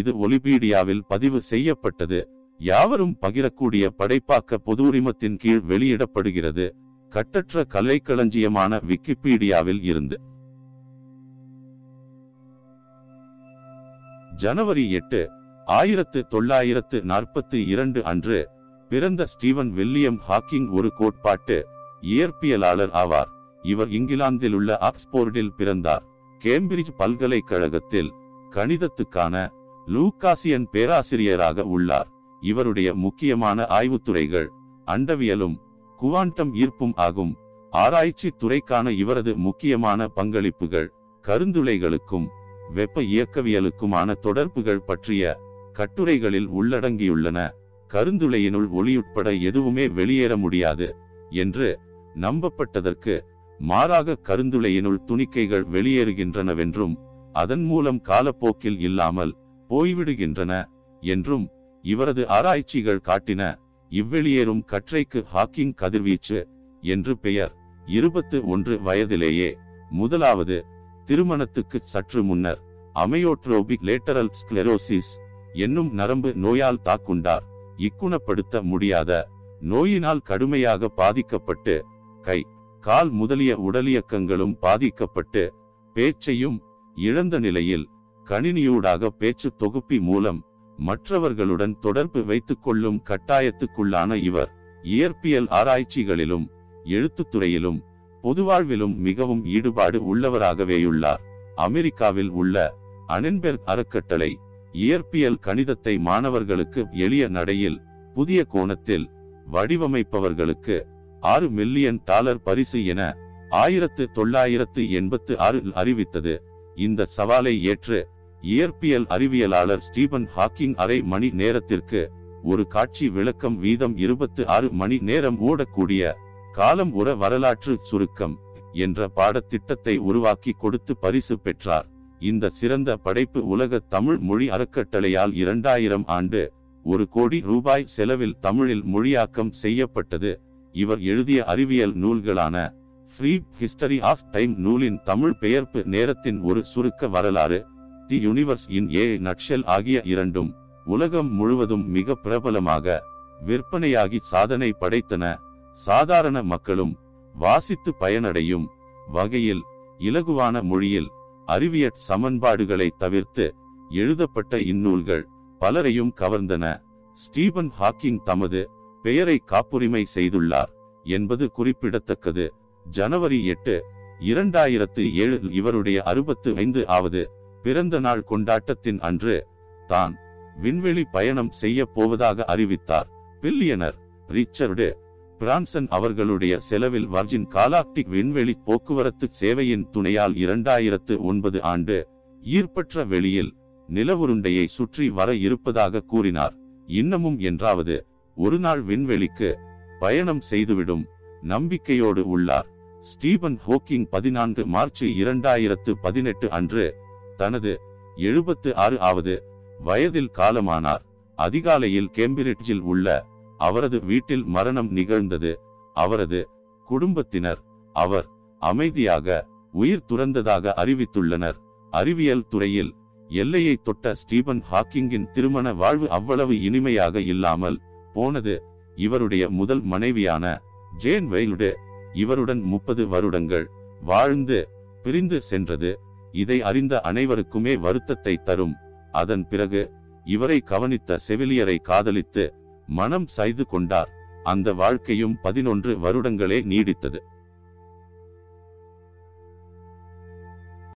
இது ஒலிபீடியாவில் பதிவு செய்யப்பட்டது. யாவரும் பகிரக்கூடிய படைப்பாக்க பொது உரிமத்தின் கீழ் வெளியிடப்படுகிறது. கட்டற்ற கலைக்களஞ்சியமான விக்கிபீடியாவில் இருந்து. ஜனவரி எட்டு ஆயிரத்து தொள்ளாயிரத்து நாற்பத்தி இரண்டு அன்று பிறந்த ஸ்டீவன் வில்லியம் ஹாக்கிங் ஒரு கோட்பாட்டு இயற்பியலாளர் ஆவார். இவர் இங்கிலாந்தில் உள்ள ஆக்ஸ்போர்டில் பிறந்தார். கேம்பிரிட்ஜ் பல்கலைக்கழகத்தில் கணிதத்துக்கான லூகாசியன் பேராசிரியராக உள்ளார். இவருடைய முக்கியமான ஆய்வுத்துறைகள் அண்டவியலும் குவாண்டம் ஈர்ப்பும் ஆகும். ஆராய்ச்சி துறைக்கான இவரது முக்கியமான பங்களிப்புகள் கருந்துளைகளுக்கும் வெப்ப இயக்கவியலுக்குமான தொடர்புகள் பற்றிய கட்டுரைகளில் உள்ளடங்கியுள்ளன. கருந்துளையினுள் ஒளியுட்பட எதுவுமே வெளியேற முடியாது என்று நம்பப்பட்டதற்கு மாறாக கருந்துளையினுள் துணிக்கைகள் வெளியேறுகின்றனவென்றும் அதன் மூலம் காலப்போக்கில் இல்லாமல் போய்விடுகின்றன என்றும் இவரது ஆராய்ச்சிகள் காட்டின இவ்வெளியேறும் கற்றைக்கு ஹாக்கிங் கதிர்வீச்சு என்று பெயர். இருபத்து ஒன்று வயதிலேயே முதலாவது திருமணத்துக்கு சற்று முன்னர் அமையோட்ரோபிக் லேட்டரல் ஸ்க்லெரோசிஸ் என்னும் நரம்பு நோயால் தாக்குண்டார். இக்குணப்படுத்த முடியாத நோயினால் கடுமையாக பாதிக்கப்பட்டு கை கால் முதலிய உடலியக்கங்களும் பாதிக்கப்பட்டு பேச்சையும் இழந்த நிலையில் கணினியூடாக பேச்சு தொகுப்பி மூலம் மற்றவர்களுடன் தொடர்பு வைத்துக் கொள்ளும் கட்டாயத்துக்குள்ளான இவர் இயற்பியல் ஆராய்ச்சிகளிலும் எழுத்துத்துறையிலும் பொதுவாழ்விலும் மிகவும் ஈடுபாடு உள்ளவராகவேயுள்ளார். அமெரிக்காவில் உள்ள அனன்பெர்க் அறக்கட்டளை இயற்பியல் கணிதத்தை மாணவர்களுக்கு எளிய நடையில் புதிய கோணத்தில் வடிவமைப்பவர்களுக்கு ஆறு மில்லியன் டாலர் பரிசு என ஆயிரத்து தொள்ளாயிரத்து எண்பத்து ஆறு அறிவித்தது. இந்த சவாலை ஏற்று இயற்பியல் அறிவியலாளர் ஸ்டீபன் ஹாக்கிங் அரை மணி நேரத்திற்கு ஒரு காட்சி விளக்கம் வீதம் இருபத்து ஆறு மணி நேரம் ஓடக்கூடிய காலம் உர வரலாற்று சுருக்கம் என்ற பாடத்திட்டத்தை உருவாக்கி கொடுத்து பரிசு பெற்றார். இந்த சிறந்த படைப்பு உலக தமிழ் மொழி அறக்கட்டளையால் இரண்டாயிரம் ஆண்டு ஒரு கோடி ரூபாய் செலவில் தமிழில் மொழியாக்கம் செய்யப்பட்டது. இவர் எழுதிய அறிவியல் நூல்களான ஃப்ரீ ஹிஸ்டரி ஆஃப் டைம் நூலின் தமிழ் பெயர்ப்பு நேரத்தின் ஒரு சுருக்க வரலாறு the universe in A nutshell ஆகிய இரண்டும் உலகம் முழுவதும் மிக பிரபலமாக விற்பனையாகி சாதனை படைத்தன. சாதாரண மக்களும் வாசித்து பயனடையும் வகையில் இலகுவான மொழியில் அறிவியற் சமன்பாடுகளை தவிர்த்து எழுதப்பட்ட இந்நூல்கள் பலரையும் கவர்ந்தன. ஸ்டீபன் ஹாக்கிங் தமது பெயரை காப்புரிமை செய்துள்ளார் என்பது குறிப்பிடத்தக்கது. ஜனவரி எட்டு இரண்டாயிரத்து ஏழு இவருடைய அறுபத்து ஐந்து ஆவது பிறந்த நாள் கொண்டாட்டத்தின் அன்று தான் விண்வெளி பயணம் செய்ய போவதாக அறிவித்தார். பில்லியனர் ரிச்சர்டு பிரான்சன் அவர்களுடைய செலவில் வர்ஜின் காலாக்டிக் விண்வெளி போக்குவரத்து சேவையின் துணையால் இரண்டாயிரத்து ஒன்பது ஆண்டு ஈர்ப்பற்ற வெளியில் நிலவுருண்டையை சுற்றி வர இருப்பதாக கூறினார். இன்னமும் என்றாவது ஒரு நாள் விண்வெளிக்கு பயணம் செய்துவிடும் நம்பிக்கையோடு உள்ளார். ஸ்டீபன் ஹோக்கிங் பதினான்கு மார்ச் இரண்டாயிரத்து பதினெட்டு அன்று தனது எழுபத்து ஆறு ஆவது வயதில் காலமானார். அதிகாலையில் கேம்பிரிட்ஜில் உள்ள அவரது வீட்டில் மரணம் நிகழ்ந்தது. அவரது குடும்பத்தினர் அவர் அமைதியாக உயிர் துறந்ததாக அறிவித்துள்ளனர். அறிவியல் துறையில் எல்லையை தொட்ட ஸ்டீபன் ஹாக்கிங்கின் திருமண வாழ்வு அவ்வளவு இனிமையாக இல்லாமல் போனது. இவருடைய முதல் மனைவியான ஜேன் வெயிலுடு இவருடன் முப்பது வருடங்கள் வாழ்ந்து பிரிந்து சென்றது. இதை அறிந்த அனைவருக்குமே வருத்தத்தை தரும். அதன் பிறகு இவரை கவனித்த செவிலியரை காதலித்து மனம் செய்து கொண்டார். அந்த வாழ்க்கையும் பதினொன்று வருடங்களே நீடித்தது.